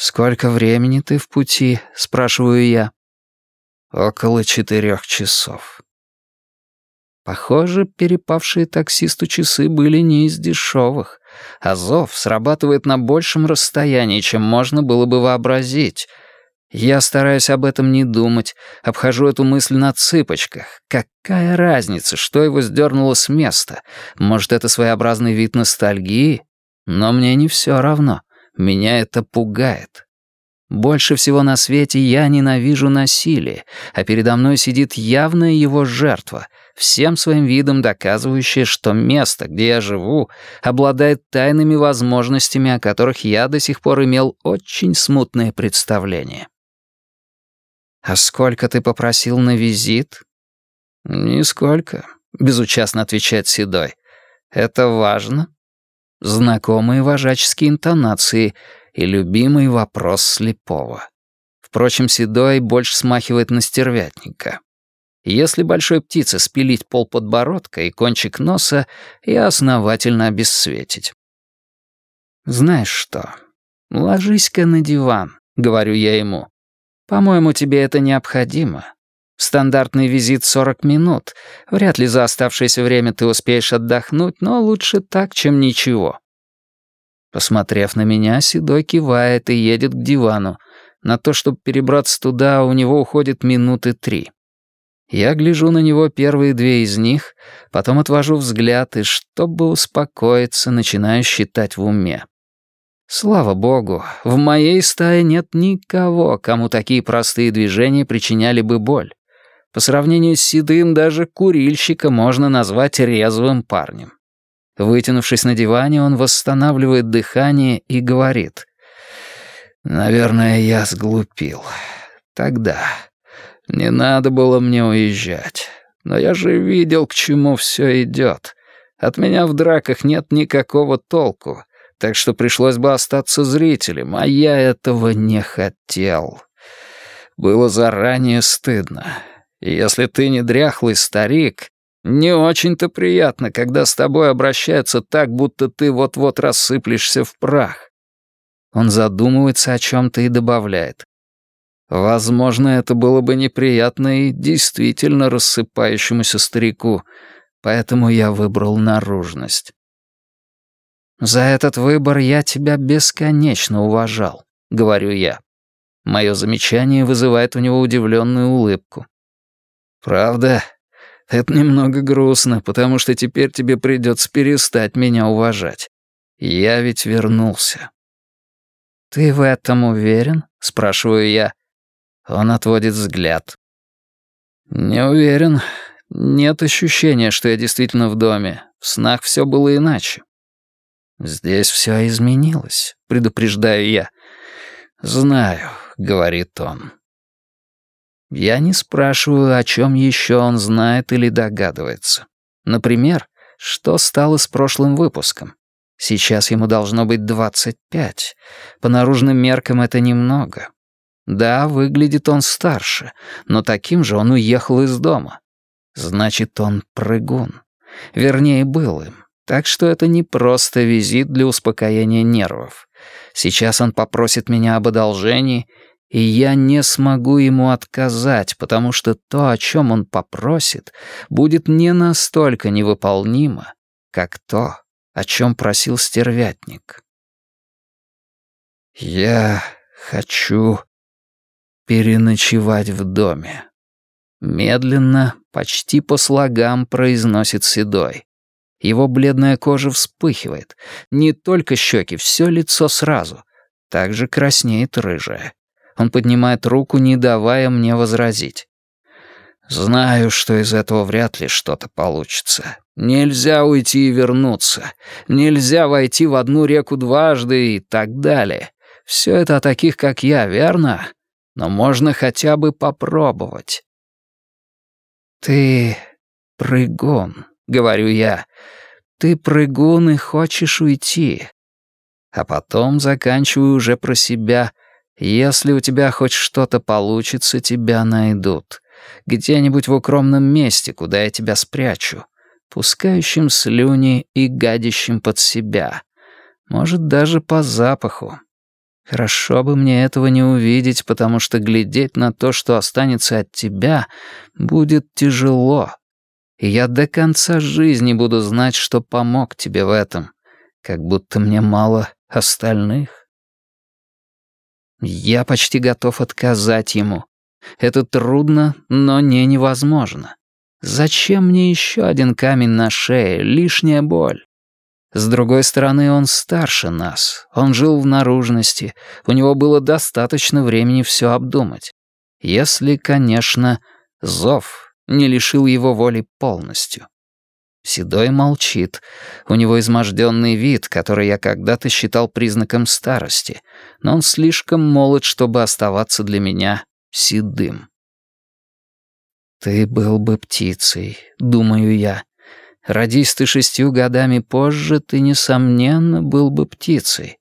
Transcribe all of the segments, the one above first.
«Сколько времени ты в пути?» — спрашиваю я. «Около четырех часов». Похоже, перепавшие таксисту часы были не из дешевых. Азов срабатывает на большем расстоянии, чем можно было бы вообразить. Я стараюсь об этом не думать, обхожу эту мысль на цыпочках. Какая разница, что его сдернуло с места? Может, это своеобразный вид ностальгии? Но мне не все равно. Меня это пугает. Больше всего на свете я ненавижу насилие, а передо мной сидит явная его жертва, всем своим видом доказывающая, что место, где я живу, обладает тайными возможностями, о которых я до сих пор имел очень смутное представление. «А сколько ты попросил на визит?» «Нисколько», — безучастно отвечает Седой. «Это важно?» Знакомые вожаческие интонации и любимый вопрос слепого. Впрочем, Седой больше смахивает на стервятника. Если большой птице спилить пол подбородка и кончик носа, и основательно обесцветить. «Знаешь что, ложись-ка на диван», — говорю я ему. «По-моему, тебе это необходимо. Стандартный визит 40 минут. Вряд ли за оставшееся время ты успеешь отдохнуть, но лучше так, чем ничего». Посмотрев на меня, Седой кивает и едет к дивану. На то, чтобы перебраться туда, у него уходит минуты три. Я гляжу на него первые две из них, потом отвожу взгляд и, чтобы успокоиться, начинаю считать в уме. Слава богу, в моей стае нет никого, кому такие простые движения причиняли бы боль. По сравнению с седым даже курильщика можно назвать резвым парнем. Вытянувшись на диване, он восстанавливает дыхание и говорит. «Наверное, я сглупил. Тогда. Не надо было мне уезжать. Но я же видел, к чему все идет. От меня в драках нет никакого толку, так что пришлось бы остаться зрителем, а я этого не хотел. Было заранее стыдно. Если ты не дряхлый старик, не очень-то приятно, когда с тобой обращаются так, будто ты вот-вот рассыплешься в прах. Он задумывается о чем-то и добавляет. Возможно, это было бы неприятно и действительно рассыпающемуся старику, поэтому я выбрал наружность. «За этот выбор я тебя бесконечно уважал», — говорю я. Мое замечание вызывает у него удивленную улыбку. «Правда? Это немного грустно, потому что теперь тебе придется перестать меня уважать. Я ведь вернулся». «Ты в этом уверен?» — спрашиваю я. Он отводит взгляд. «Не уверен. Нет ощущения, что я действительно в доме. В снах все было иначе». «Здесь все изменилось», — предупреждаю я. «Знаю», — говорит он. Я не спрашиваю, о чем еще он знает или догадывается. Например, что стало с прошлым выпуском. Сейчас ему должно быть 25. По наружным меркам это немного. Да, выглядит он старше, но таким же он уехал из дома. Значит, он прыгун. Вернее, был им. Так что это не просто визит для успокоения нервов. Сейчас он попросит меня об одолжении, и я не смогу ему отказать, потому что то, о чем он попросит, будет не настолько невыполнимо, как то, о чем просил стервятник. «Я хочу переночевать в доме», — медленно, почти по слогам произносит Седой. Его бледная кожа вспыхивает, не только щеки, все лицо сразу, также краснеет рыжая. Он поднимает руку, не давая мне возразить. «Знаю, что из этого вряд ли что-то получится. Нельзя уйти и вернуться. Нельзя войти в одну реку дважды и так далее. Все это о таких, как я, верно? Но можно хотя бы попробовать». «Ты прыгун», — говорю я. «Ты прыгун и хочешь уйти». А потом заканчиваю уже про себя — если у тебя хоть что-то получится, тебя найдут. Где-нибудь в укромном месте, куда я тебя спрячу. Пускающим слюни и гадящим под себя. Может, даже по запаху. Хорошо бы мне этого не увидеть, потому что глядеть на то, что останется от тебя, будет тяжело. И я до конца жизни буду знать, что помог тебе в этом, как будто мне мало остальных. Я почти готов отказать ему. Это трудно, но не невозможно. Зачем мне еще один камень на шее, лишняя боль? С другой стороны, он старше нас. Он жил в наружности. У него было достаточно времени все обдумать. Если, конечно, зов не лишил его воли полностью. Седой молчит. У него изможденный вид, который я когда-то считал признаком старости, но он слишком молод, чтобы оставаться для меня седым. «Ты был бы птицей», — думаю я. «Родись ты шестью годами позже, ты, несомненно, был бы птицей.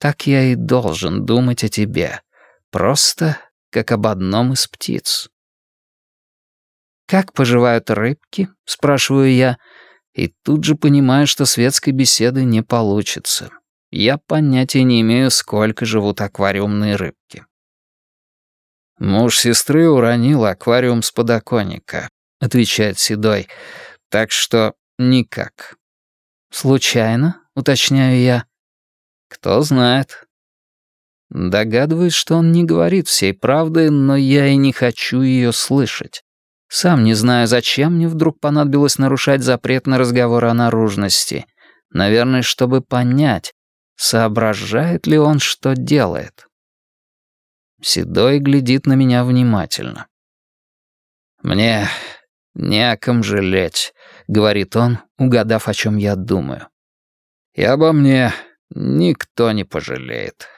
Так я и должен думать о тебе. Просто как об одном из птиц». «Как поживают рыбки?» — спрашиваю я, и тут же понимаю, что светской беседы не получится. Я понятия не имею, сколько живут аквариумные рыбки. «Муж сестры уронил аквариум с подоконника», — отвечает Седой. «Так что никак». «Случайно?» — уточняю я. «Кто знает». Догадываюсь, что он не говорит всей правды, но я и не хочу ее слышать. Сам не знаю, зачем мне вдруг понадобилось нарушать запрет на разговор о наружности. Наверное, чтобы понять, соображает ли он, что делает. Седой глядит на меня внимательно. «Мне не о ком жалеть», — говорит он, угадав, о чем я думаю. «И обо мне никто не пожалеет».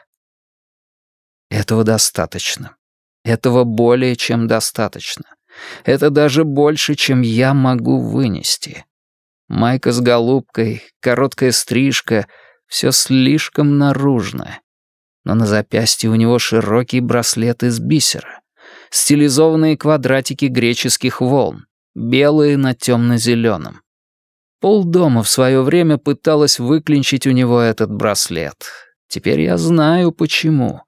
Этого достаточно. Этого более чем достаточно. Это даже больше, чем я могу вынести. Майка с голубкой, короткая стрижка — все слишком наружное но на запястье у него широкий браслет из бисера, стилизованные квадратики греческих волн, белые на темно-зеленом. Полдома в свое время пыталась выклинчить у него этот браслет. Теперь я знаю, почему.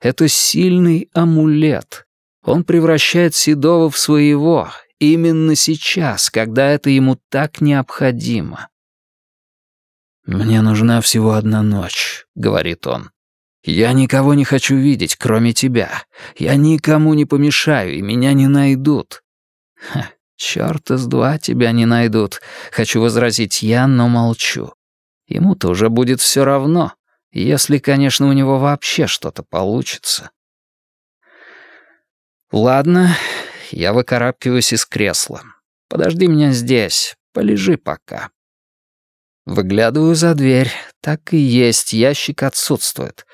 Это сильный амулет. Он превращает Седова в своего, именно сейчас, когда это ему так необходимо. «Мне нужна всего одна ночь», — говорит он. «Я никого не хочу видеть, кроме тебя. Я никому не помешаю, и меня не найдут». Ха, чёрта с два тебя не найдут. Хочу возразить я, но молчу. Ему-то уже будет все равно, если, конечно, у него вообще что-то получится. Ладно, я выкарабкиваюсь из кресла. Подожди меня здесь, полежи пока. Выглядываю за дверь. Так и есть, ящик отсутствует.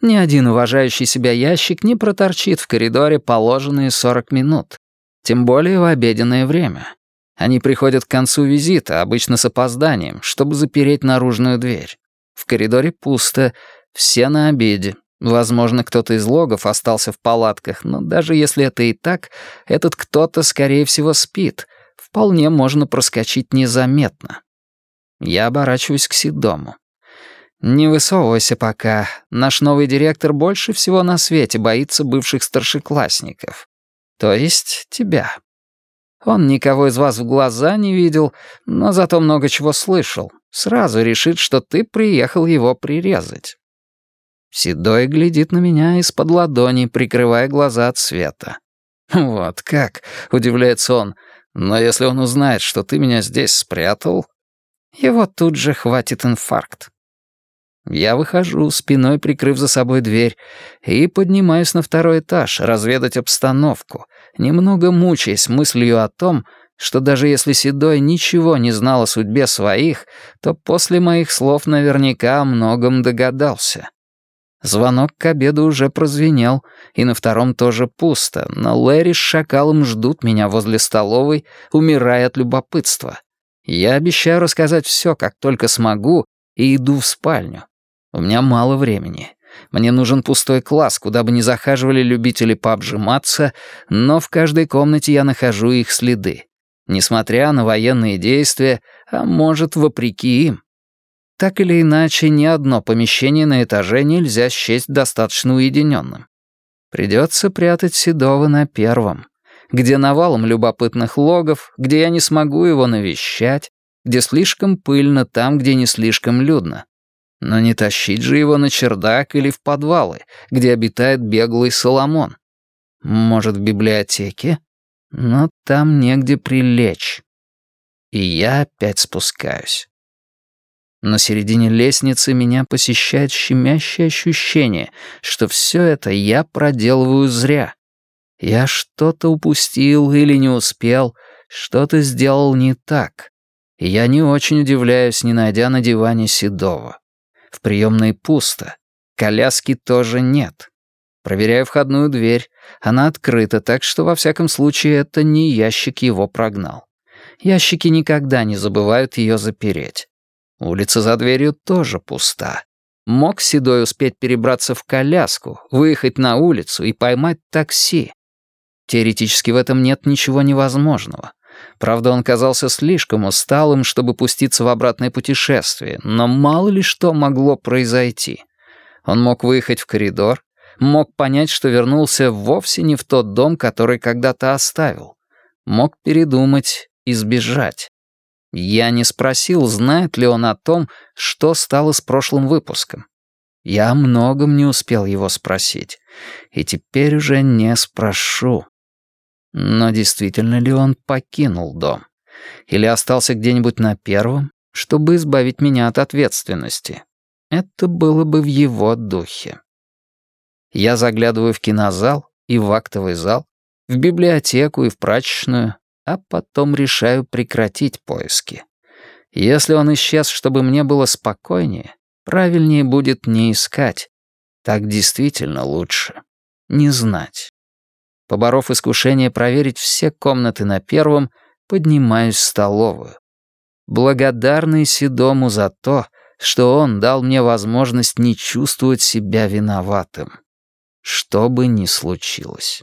Ни один уважающий себя ящик не проторчит в коридоре положенные 40 минут. Тем более в обеденное время. Они приходят к концу визита, обычно с опозданием, чтобы запереть наружную дверь. В коридоре пусто, все на обеде. Возможно, кто-то из логов остался в палатках, но даже если это и так, этот кто-то, скорее всего, спит. Вполне можно проскочить незаметно. Я оборачиваюсь к Сидому. «Не высовывайся пока. Наш новый директор больше всего на свете боится бывших старшеклассников. То есть тебя. Он никого из вас в глаза не видел, но зато много чего слышал. Сразу решит, что ты приехал его прирезать». Седой глядит на меня из-под ладони, прикрывая глаза от света. «Вот как?» — удивляется он. «Но если он узнает, что ты меня здесь спрятал, его тут же хватит инфаркт. Я выхожу, спиной прикрыв за собой дверь, и поднимаюсь на второй этаж, разведать обстановку, немного мучаясь мыслью о том, что даже если Седой ничего не знал о судьбе своих, то после моих слов наверняка о многом догадался. Звонок к обеду уже прозвенел, и на втором тоже пусто, но Лэри с Шакалом ждут меня возле столовой, умирая от любопытства. Я обещаю рассказать все, как только смогу, и иду в спальню. У меня мало времени. Мне нужен пустой класс, куда бы не захаживали любители пообжиматься, но в каждой комнате я нахожу их следы. Несмотря на военные действия, а может, вопреки им. Так или иначе, ни одно помещение на этаже нельзя счесть достаточно уединенным. Придется прятать Седова на первом, где навалом любопытных логов, где я не смогу его навещать, где слишком пыльно, там, где не слишком людно. Но не тащить же его на чердак или в подвалы, где обитает беглый Соломон. Может, в библиотеке? Но там негде прилечь. И я опять спускаюсь. На середине лестницы меня посещает щемящее ощущение, что все это я проделываю зря. Я что-то упустил или не успел, что-то сделал не так. Я не очень удивляюсь, не найдя на диване Седова. В приемной пусто. Коляски тоже нет. Проверяю входную дверь. Она открыта, так что, во всяком случае, это не ящик его прогнал. Ящики никогда не забывают ее запереть. Улица за дверью тоже пуста. Мог Седой успеть перебраться в коляску, выехать на улицу и поймать такси. Теоретически в этом нет ничего невозможного. Правда, он казался слишком усталым, чтобы пуститься в обратное путешествие, но мало ли что могло произойти. Он мог выехать в коридор, мог понять, что вернулся вовсе не в тот дом, который когда-то оставил. Мог передумать и сбежать. Я не спросил, знает ли он о том, что стало с прошлым выпуском. Я о многом не успел его спросить, и теперь уже не спрошу. Но действительно ли он покинул дом? Или остался где-нибудь на первом, чтобы избавить меня от ответственности? Это было бы в его духе. Я заглядываю в кинозал и в актовый зал, в библиотеку и в прачечную, а потом решаю прекратить поиски. Если он исчез, чтобы мне было спокойнее, правильнее будет не искать. Так действительно лучше. Не знать. Поборов искушение проверить все комнаты на первом, поднимаюсь в столовую. Благодарный Седому за то, что он дал мне возможность не чувствовать себя виноватым. Что бы ни случилось.